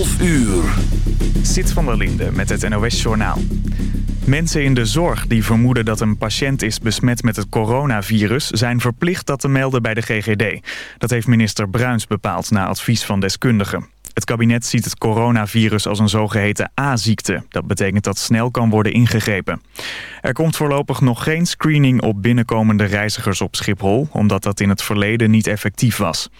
12 uur. Zit van der Linde met het NOS-journaal. Mensen in de zorg die vermoeden dat een patiënt is besmet met het coronavirus... zijn verplicht dat te melden bij de GGD. Dat heeft minister Bruins bepaald na advies van deskundigen. Het kabinet ziet het coronavirus als een zogeheten A-ziekte. Dat betekent dat snel kan worden ingegrepen. Er komt voorlopig nog geen screening op binnenkomende reizigers op Schiphol... omdat dat in het verleden niet effectief was.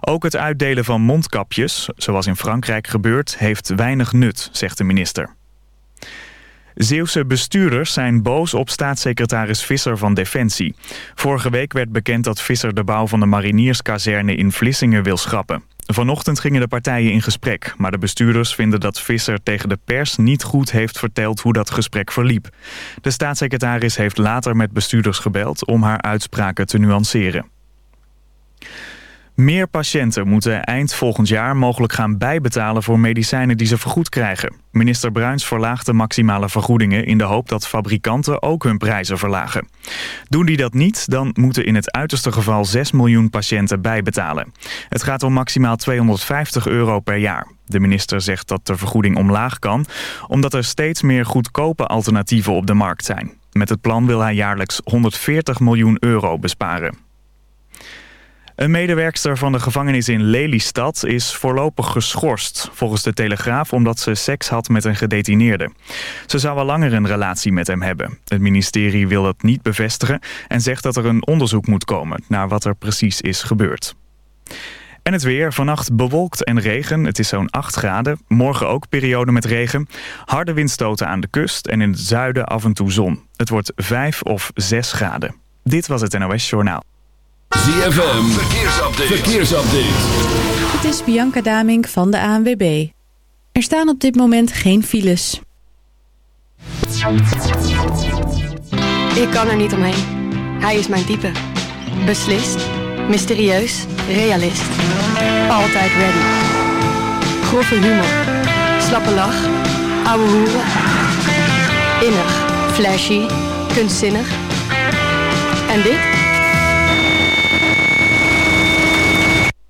Ook het uitdelen van mondkapjes, zoals in Frankrijk gebeurt... heeft weinig nut, zegt de minister. Zeeuwse bestuurders zijn boos op staatssecretaris Visser van Defensie. Vorige week werd bekend dat Visser de bouw van de marinierskazerne in Vlissingen wil schrappen. Vanochtend gingen de partijen in gesprek, maar de bestuurders vinden dat Visser tegen de pers niet goed heeft verteld hoe dat gesprek verliep. De staatssecretaris heeft later met bestuurders gebeld om haar uitspraken te nuanceren. Meer patiënten moeten eind volgend jaar mogelijk gaan bijbetalen voor medicijnen die ze vergoed krijgen. Minister Bruins verlaagt de maximale vergoedingen in de hoop dat fabrikanten ook hun prijzen verlagen. Doen die dat niet, dan moeten in het uiterste geval 6 miljoen patiënten bijbetalen. Het gaat om maximaal 250 euro per jaar. De minister zegt dat de vergoeding omlaag kan, omdat er steeds meer goedkope alternatieven op de markt zijn. Met het plan wil hij jaarlijks 140 miljoen euro besparen. Een medewerkster van de gevangenis in Lelystad is voorlopig geschorst, volgens de Telegraaf, omdat ze seks had met een gedetineerde. Ze zou al langer een relatie met hem hebben. Het ministerie wil dat niet bevestigen en zegt dat er een onderzoek moet komen naar wat er precies is gebeurd. En het weer. Vannacht bewolkt en regen. Het is zo'n 8 graden. Morgen ook periode met regen. Harde windstoten aan de kust en in het zuiden af en toe zon. Het wordt 5 of 6 graden. Dit was het NOS Journaal. ZFM, verkeersupdate. verkeersupdate. Het is Bianca Damink van de ANWB. Er staan op dit moment geen files. Ik kan er niet omheen. Hij is mijn type. Beslist, mysterieus, realist. Altijd ready. Grove humor. Slappe lach. Ouwe hoeren. Innig, flashy, kunstzinnig. En dit?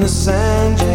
The sand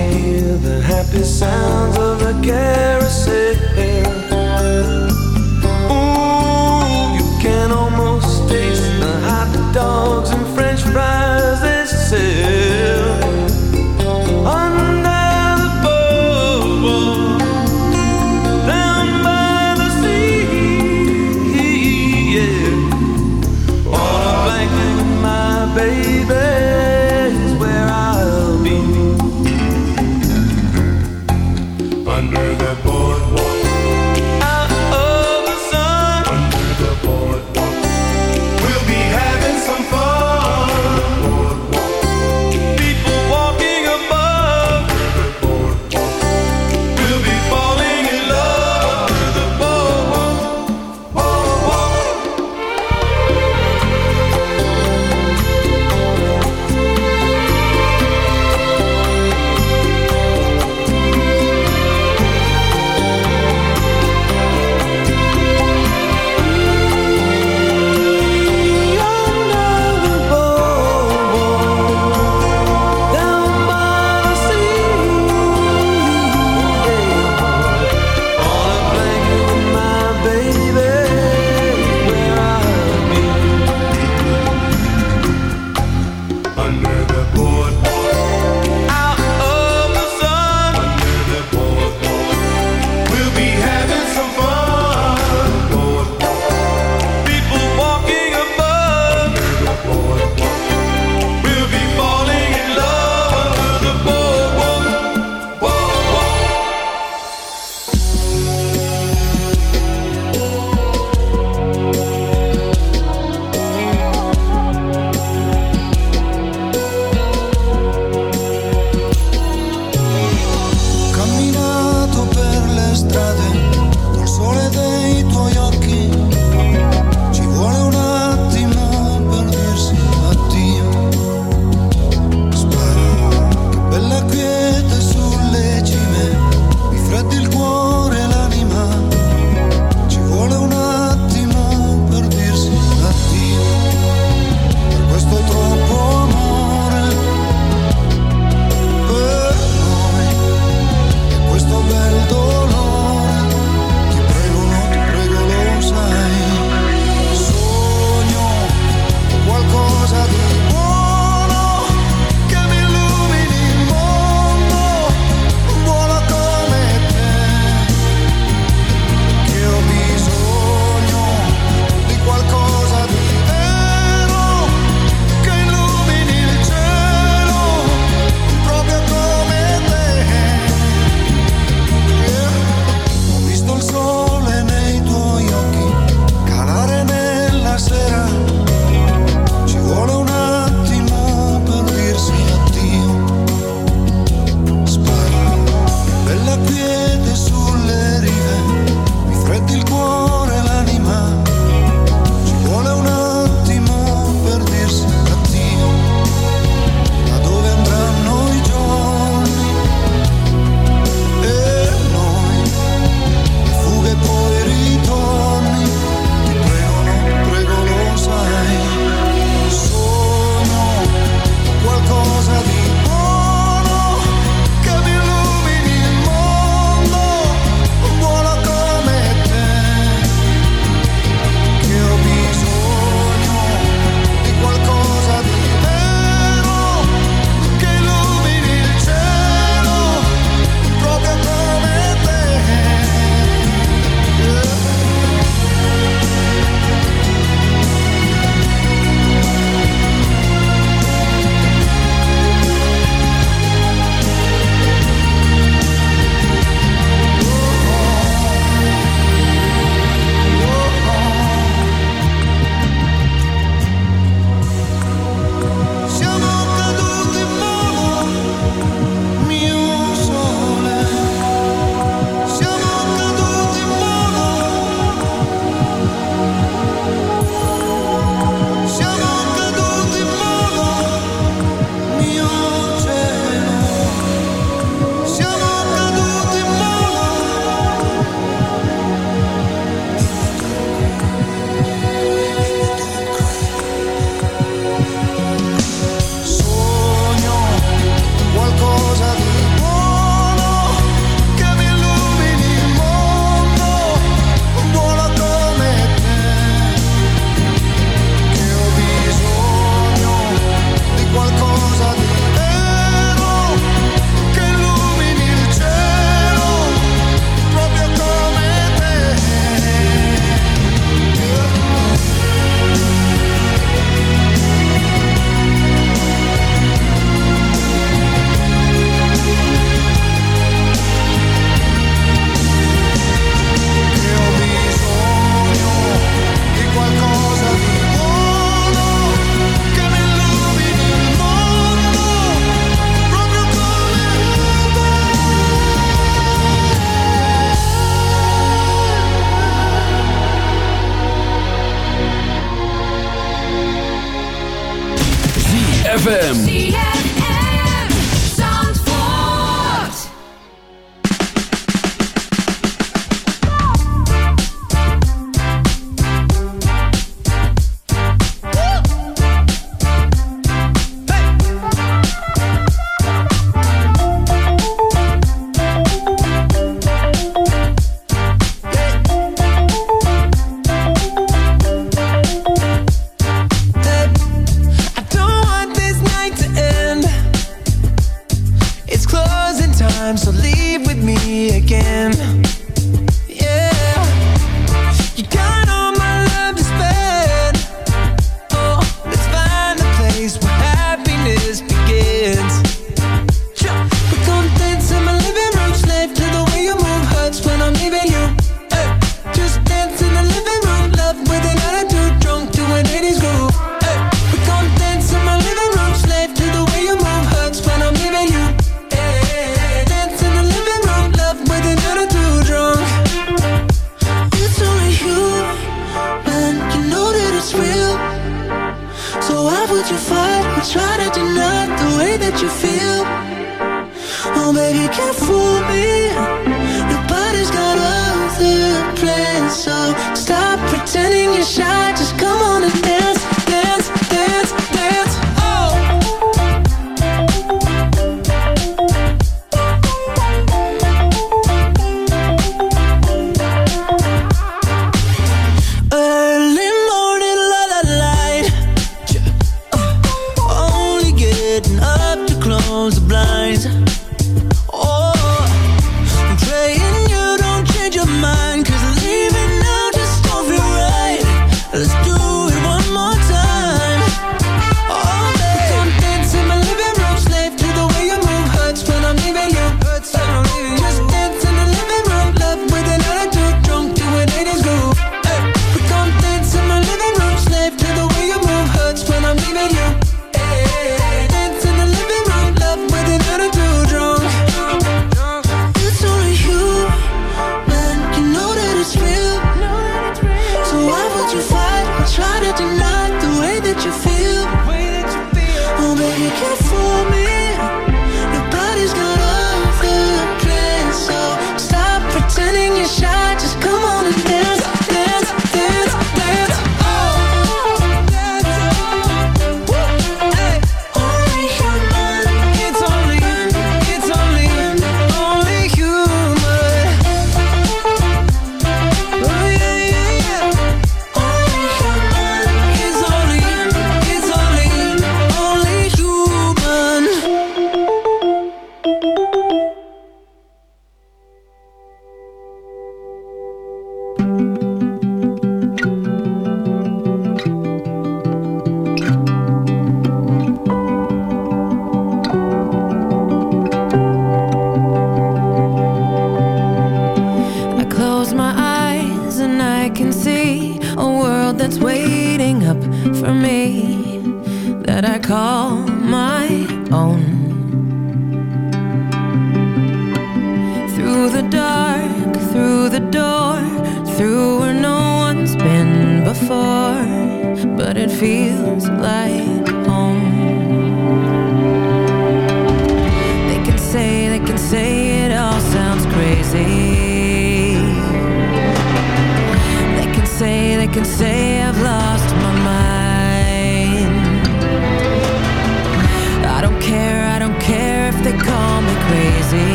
Oh, baby, can't fool me.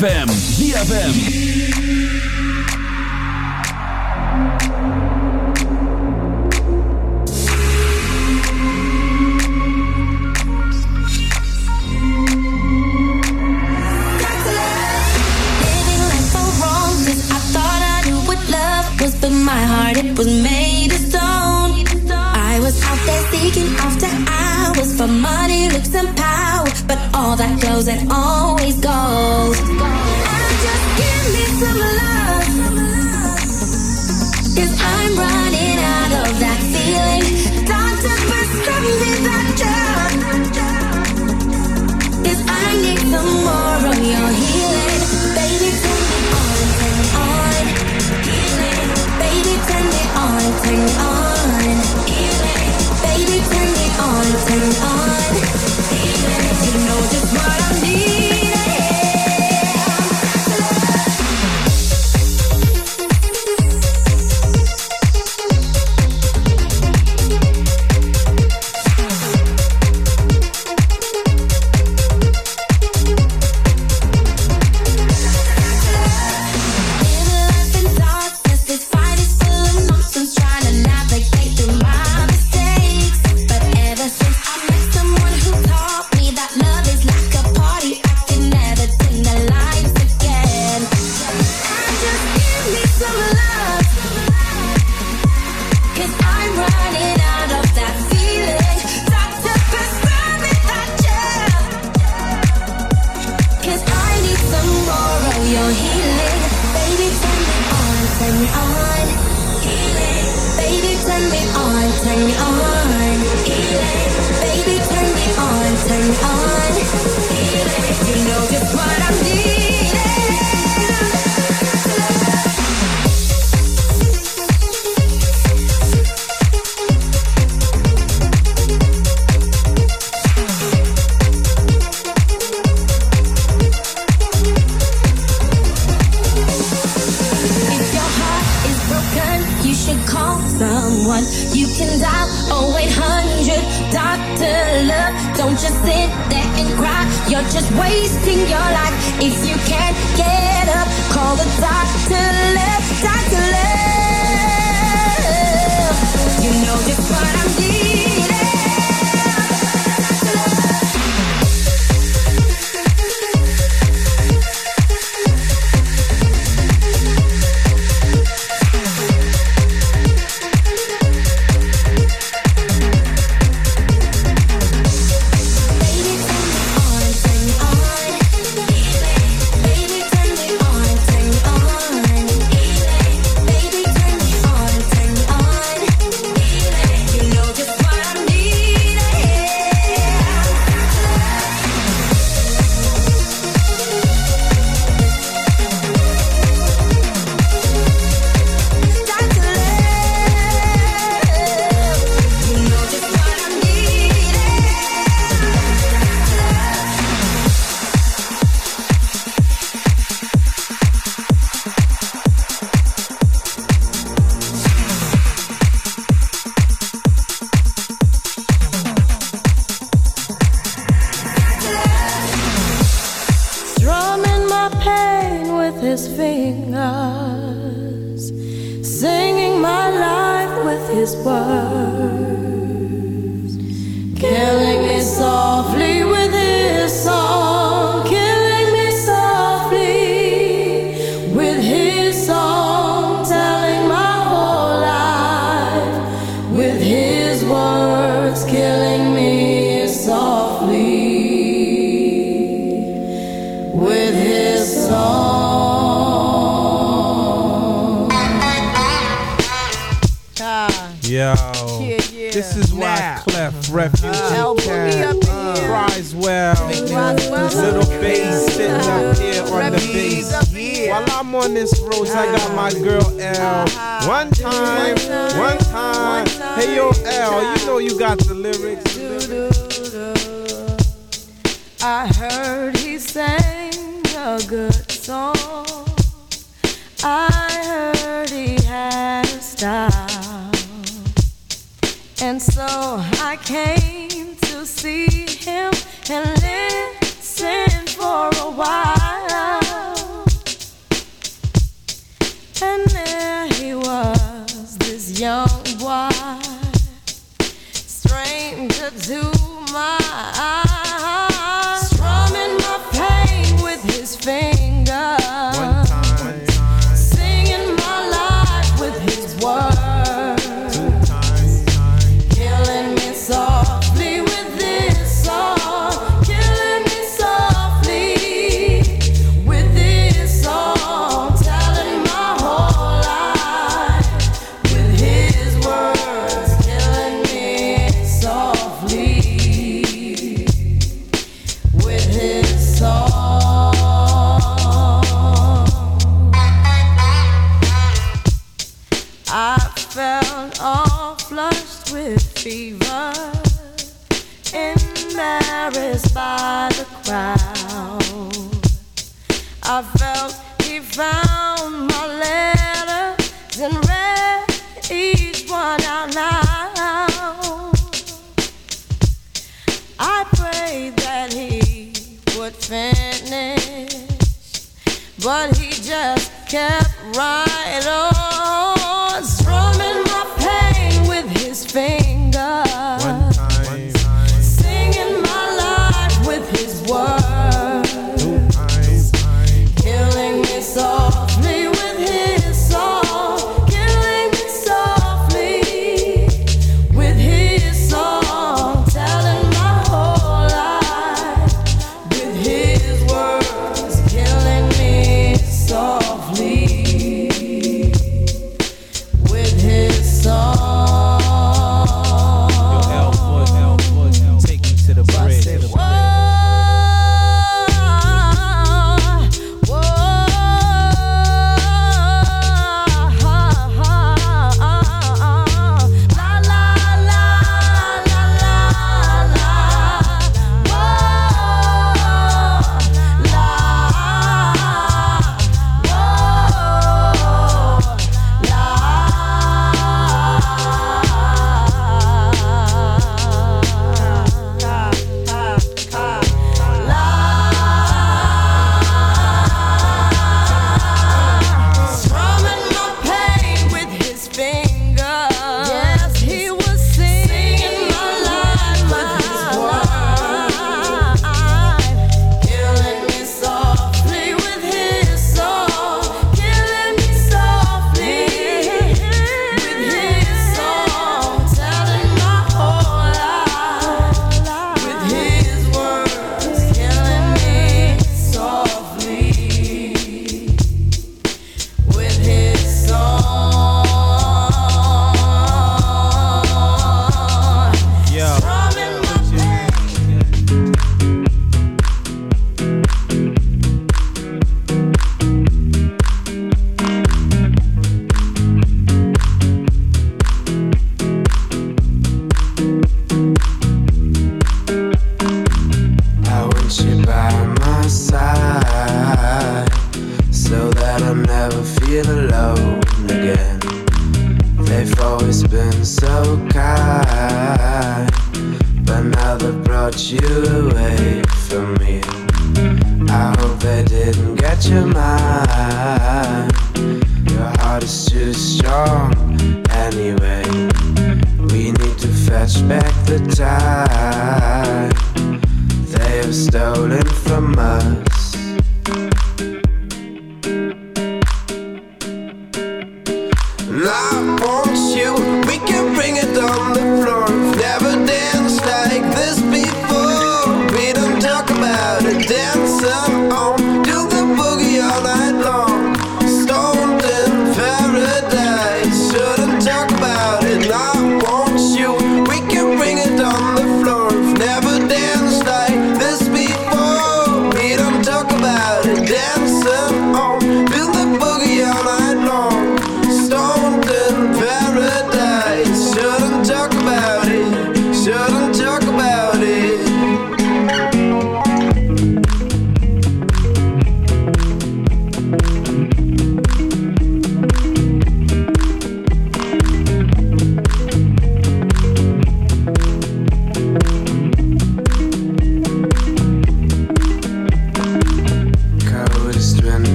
ZFM. ZFM. running out of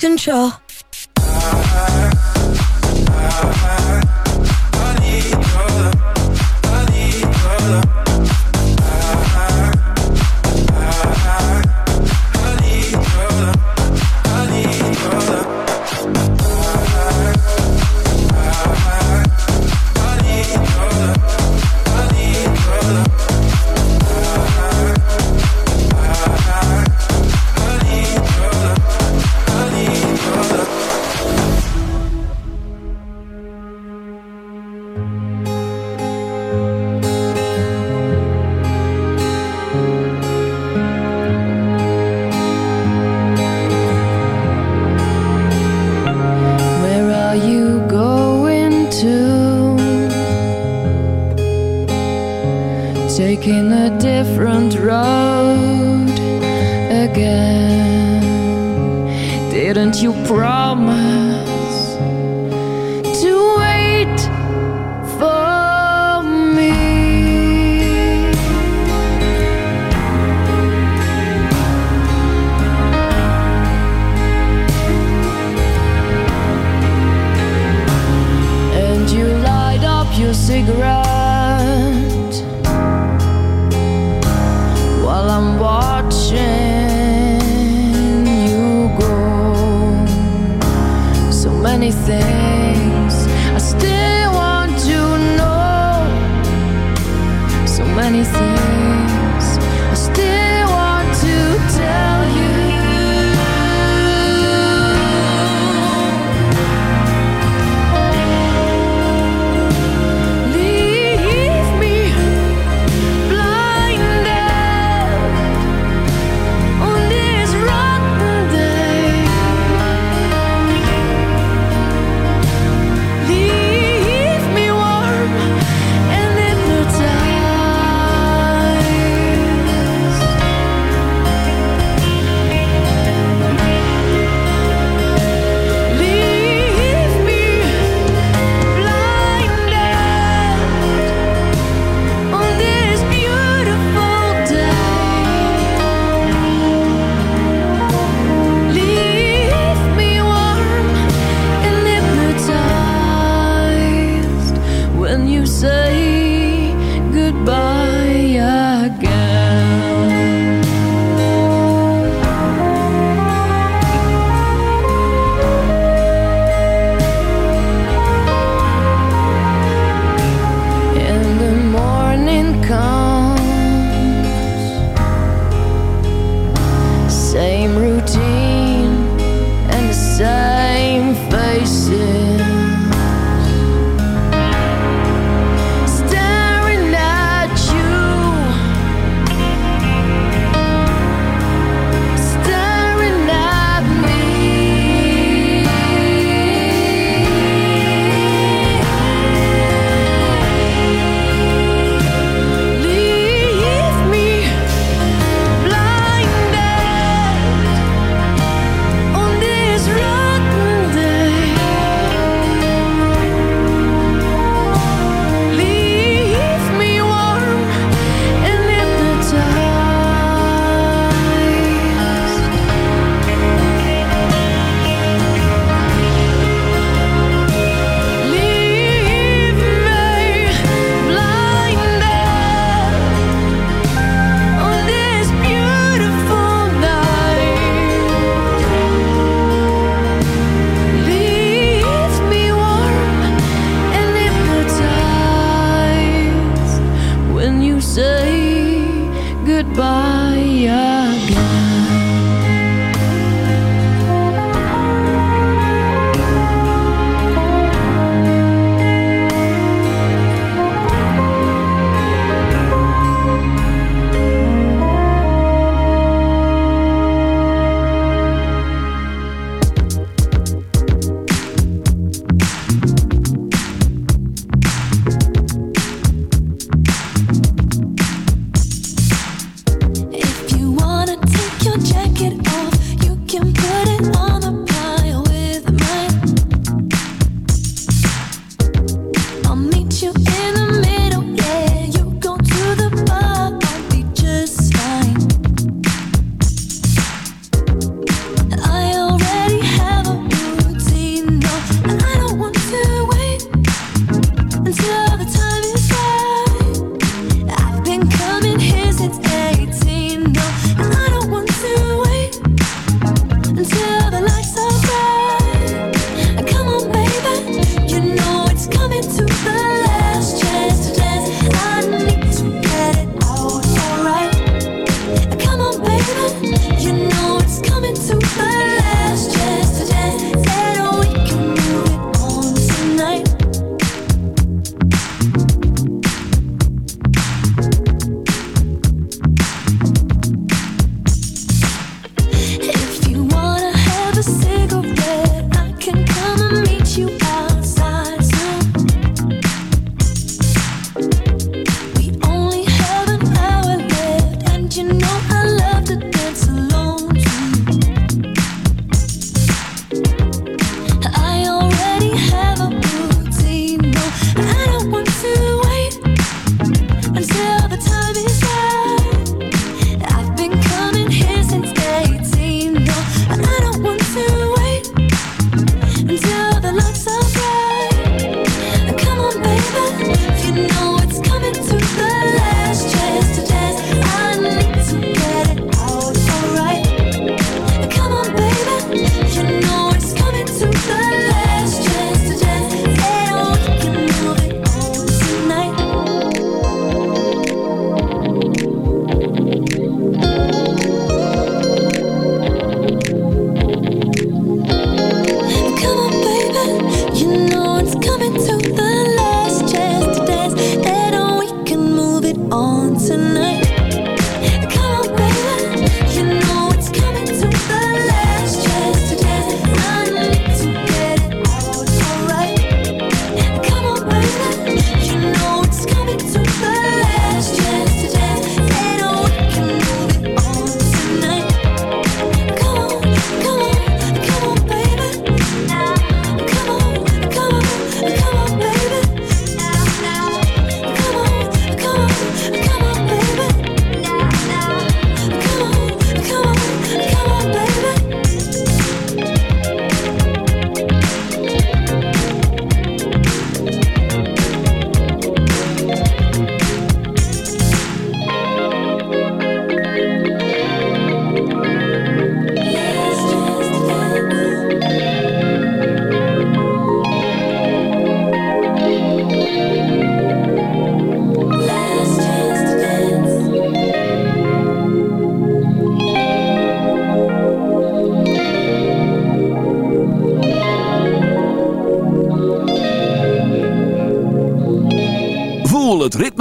control? say until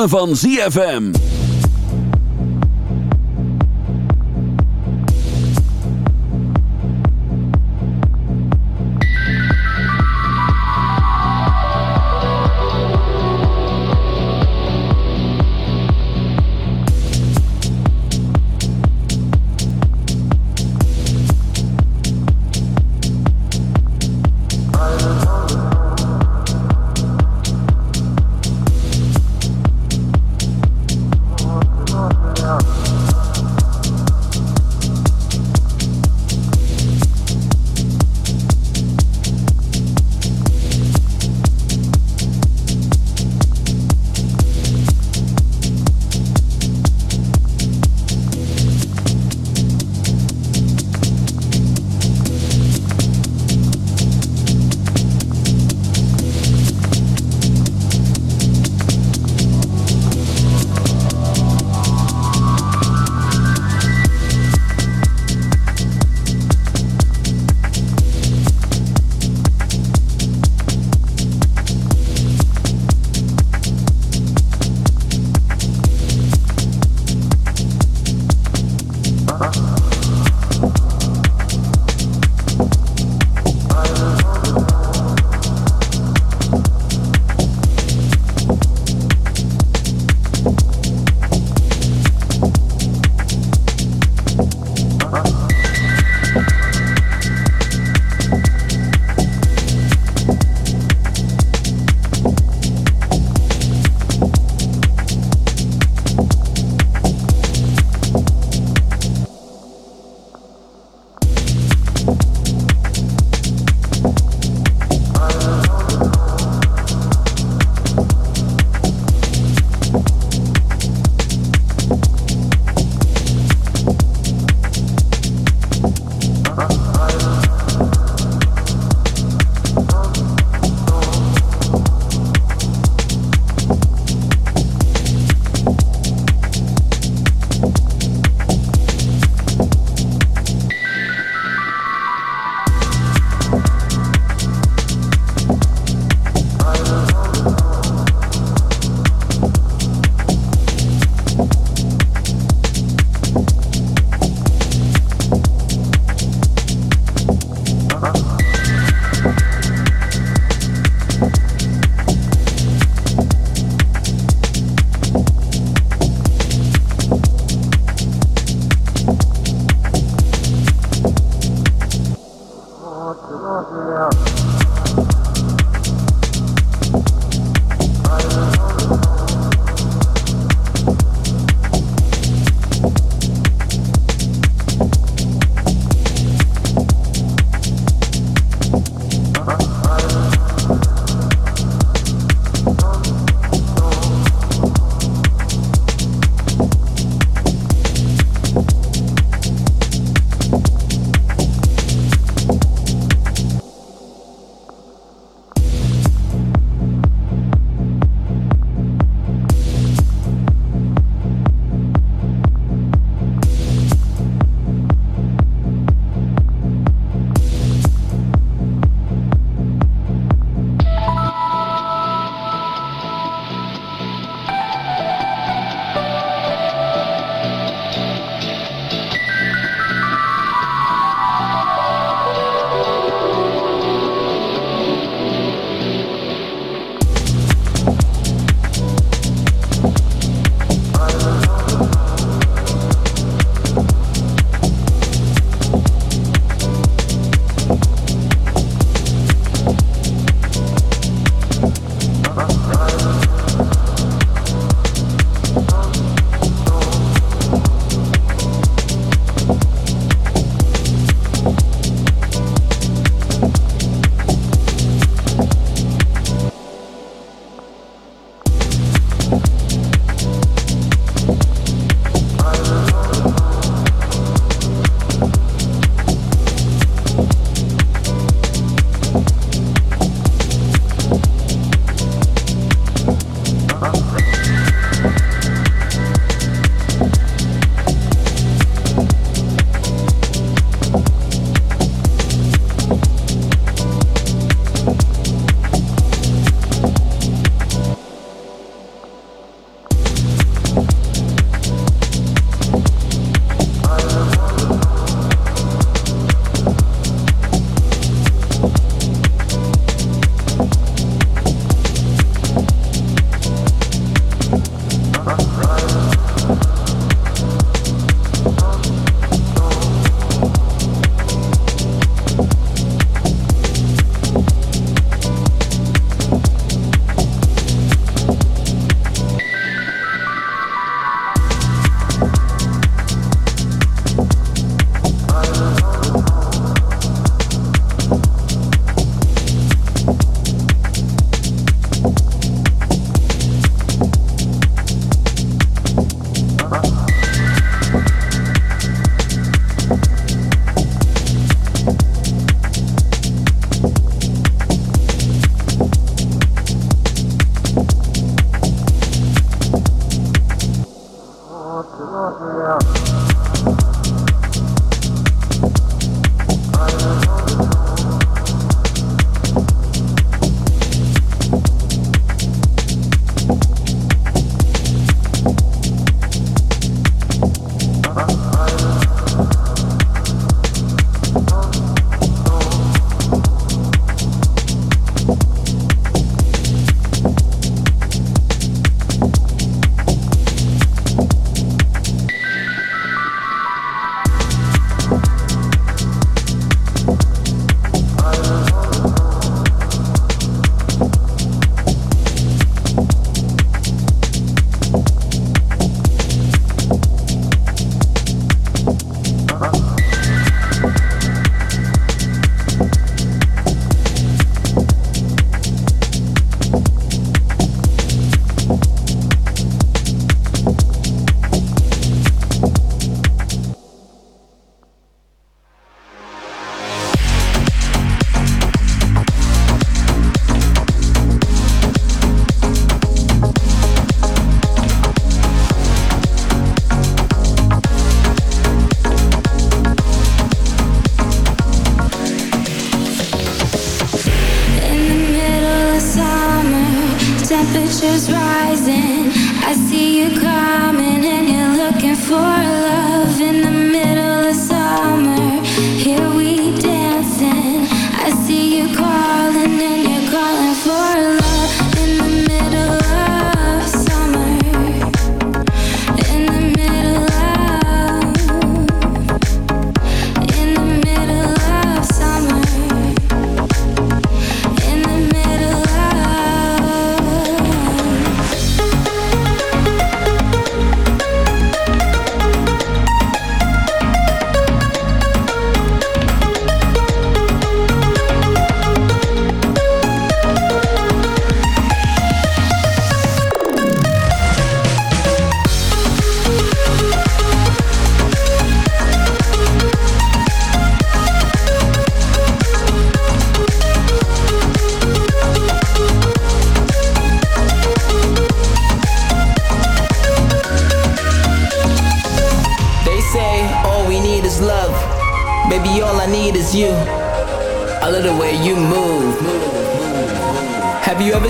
van ZFM.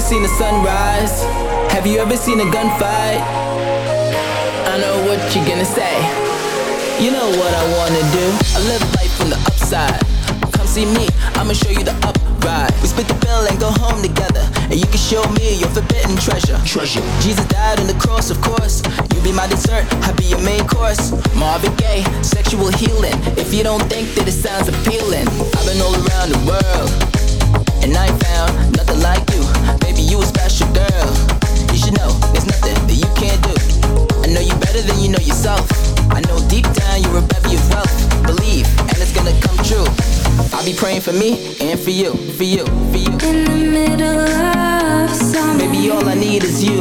Seen the sunrise? Have you ever seen a gunfight? I know what you're gonna say. You know what I wanna do. I live life from the upside. Come see me, I'ma show you the upride. We split the bill and go home together. And you can show me your forbidden treasure. Treasure. Jesus died on the cross, of course. You be my dessert, I be your main course. Marvin Gaye, sexual healing. If you don't think that it sounds appealing, I've been all around the world. And I found nothing like you. You a special girl. You should know there's nothing that you can't do. I know you better than you know yourself. I know deep down you're a bevy of wealth. Believe, and it's gonna come true. I'll be praying for me and for you, for you, for you. in the middle of summer. Baby, all I need is you.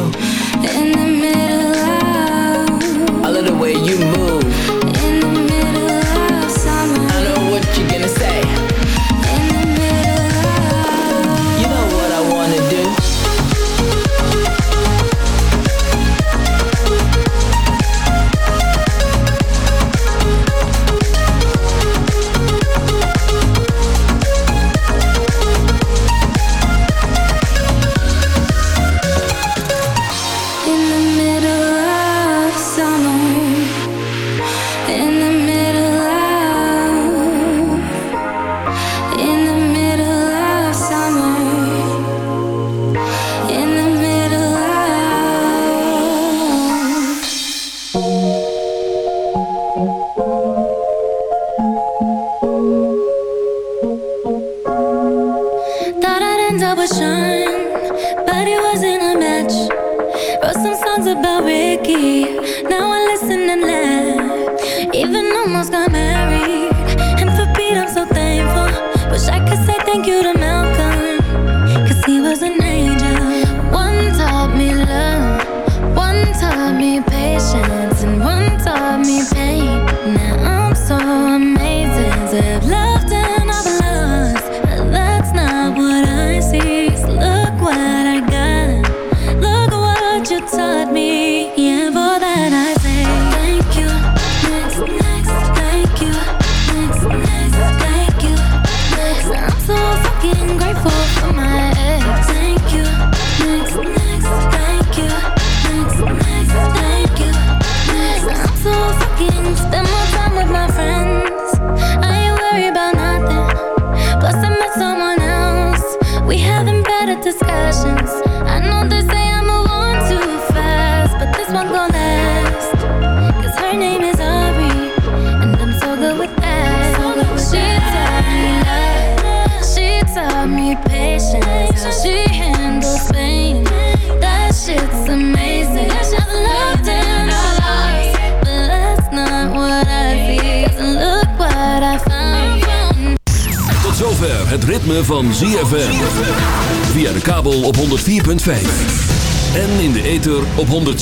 In the middle of I love the way you move.